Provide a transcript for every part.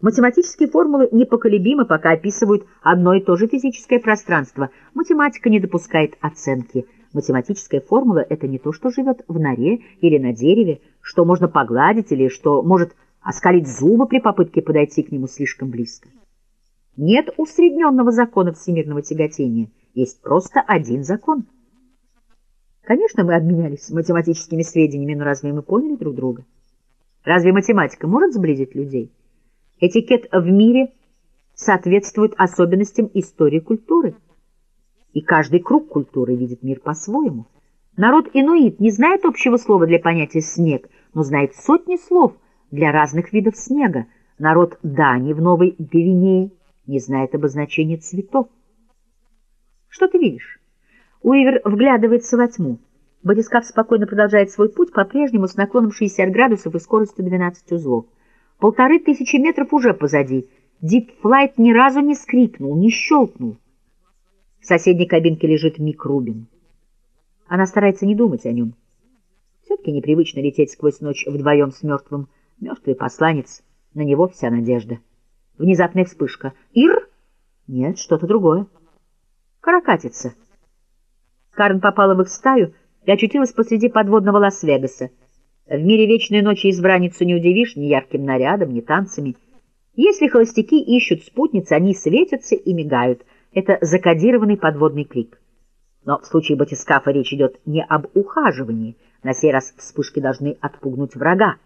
Математические формулы непоколебимы, пока описывают одно и то же физическое пространство. Математика не допускает оценки. Математическая формула — это не то, что живет в норе или на дереве, что можно погладить или что может оскалить зубы при попытке подойти к нему слишком близко. Нет усредненного закона всемирного тяготения, есть просто один закон. Конечно, мы обменялись математическими сведениями, но разве мы поняли друг друга? Разве математика может сблизить людей? Этикет в мире соответствует особенностям истории культуры. И каждый круг культуры видит мир по-своему. Народ инуит не знает общего слова для понятия «снег», но знает сотни слов для разных видов снега. Народ Дани в Новой Гвинее не знает обозначения цветов. Что ты видишь? Уивер вглядывается во тьму. Батискаф спокойно продолжает свой путь, по-прежнему с наклоном 60 градусов и скоростью 12 узлов. Полторы тысячи метров уже позади. Дипфлайт ни разу не скрикнул, не щелкнул. В соседней кабинке лежит Мик Рубин. Она старается не думать о нем. Все-таки непривычно лететь сквозь ночь вдвоем с мертвым. Мертвый посланец. На него вся надежда. Внезапная вспышка. Ир? Нет, что-то другое. Каракатица. Карен попала в их стаю и очутилась посреди подводного Лас-Вегаса. В мире вечной ночи избранницу не удивишь ни ярким нарядом, ни танцами. Если холостяки ищут спутниц, они светятся и мигают. Это закодированный подводный крик. Но в случае батискафа речь идет не об ухаживании. На сей раз вспышки должны отпугнуть врага.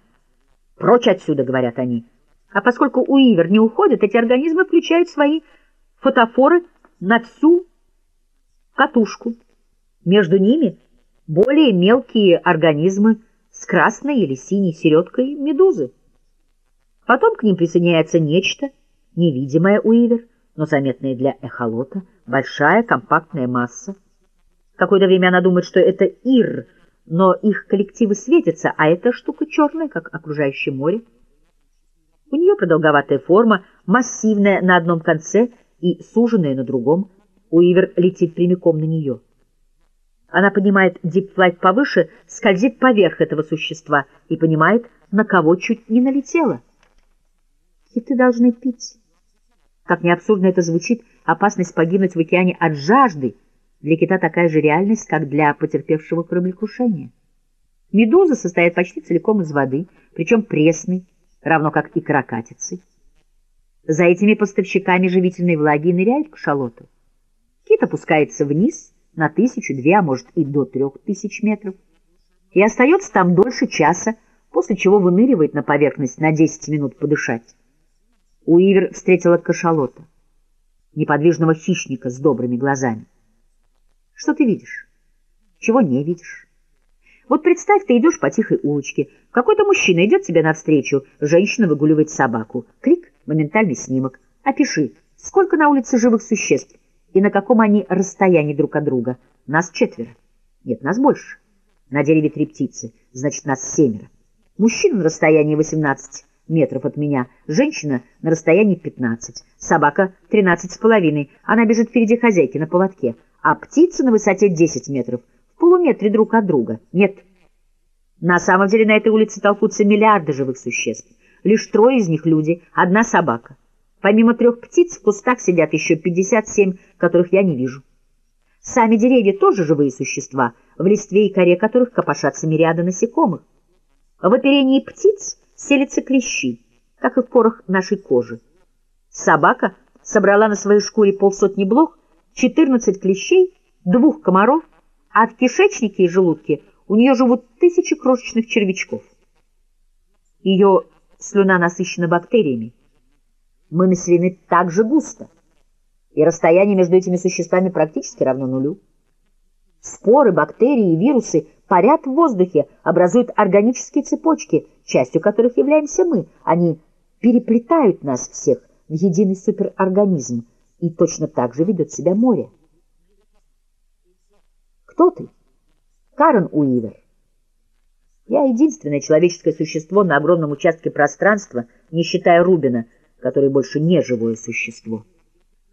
«Прочь отсюда!» — говорят они. А поскольку Уивер не уходит, эти организмы включают свои фотофоры на всю катушку. Между ними более мелкие организмы — с красной или синей середкой медузы. Потом к ним присоединяется нечто, невидимое Уивер, но заметное для эхолота, большая компактная масса. Какое-то время она думает, что это Ир, но их коллективы светятся, а эта штука черная, как окружающее море. У нее продолговатая форма, массивная на одном конце и суженная на другом. Уивер летит прямиком на нее. Она поднимает дипфлайт повыше, скользит поверх этого существа и понимает, на кого чуть не налетела. Киты должны пить. Как ни абсурдно это звучит, опасность погибнуть в океане от жажды для кита такая же реальность, как для потерпевшего кораблекрушения. Медуза состоит почти целиком из воды, причем пресной, равно как и каракатицы. За этими поставщиками живительной влаги ныряет кашалоты. Кит опускается вниз — на тысячу, две, а может и до трех тысяч метров, и остается там дольше часа, после чего выныривает на поверхность на 10 минут подышать. Уивер встретила кашалота, неподвижного хищника с добрыми глазами. Что ты видишь? Чего не видишь? Вот представь, ты идешь по тихой улочке, какой-то мужчина идет тебе навстречу, женщина выгуливает собаку. Крик, моментальный снимок. Опиши, сколько на улице живых существ, и на каком они расстоянии друг от друга. Нас четверо. Нет, нас больше. На дереве три птицы, значит, нас семеро. Мужчина на расстоянии 18 метров от меня, женщина на расстоянии 15, собака 13 с половиной, она бежит впереди хозяйки на поводке, а птицы на высоте 10 метров, в полуметре друг от друга. Нет, на самом деле на этой улице толкутся миллиарды живых существ. Лишь трое из них люди, одна собака. Помимо трех птиц в кустах сидят еще 57, которых я не вижу. Сами деревья тоже живые существа, в листве и коре которых копошатся мириады насекомых. В оперении птиц селятся клещи, как и в порах нашей кожи. Собака собрала на своей шкуре полсотни блох, 14 клещей, двух комаров, а в кишечнике и желудке у нее живут тысячи крошечных червячков. Ее слюна насыщена бактериями мы населены так же густо, и расстояние между этими существами практически равно нулю. Споры, бактерии и вирусы парят в воздухе, образуют органические цепочки, частью которых являемся мы. Они переплетают нас всех в единый суперорганизм, и точно так же ведет себя море. Кто ты? Карен Уивер. Я единственное человеческое существо на огромном участке пространства, не считая Рубина, который больше не живое существо.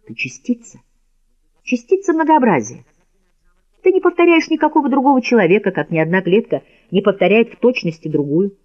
Ты частица, частица многообразия. Ты не повторяешь никакого другого человека, как ни одна клетка не повторяет в точности другую.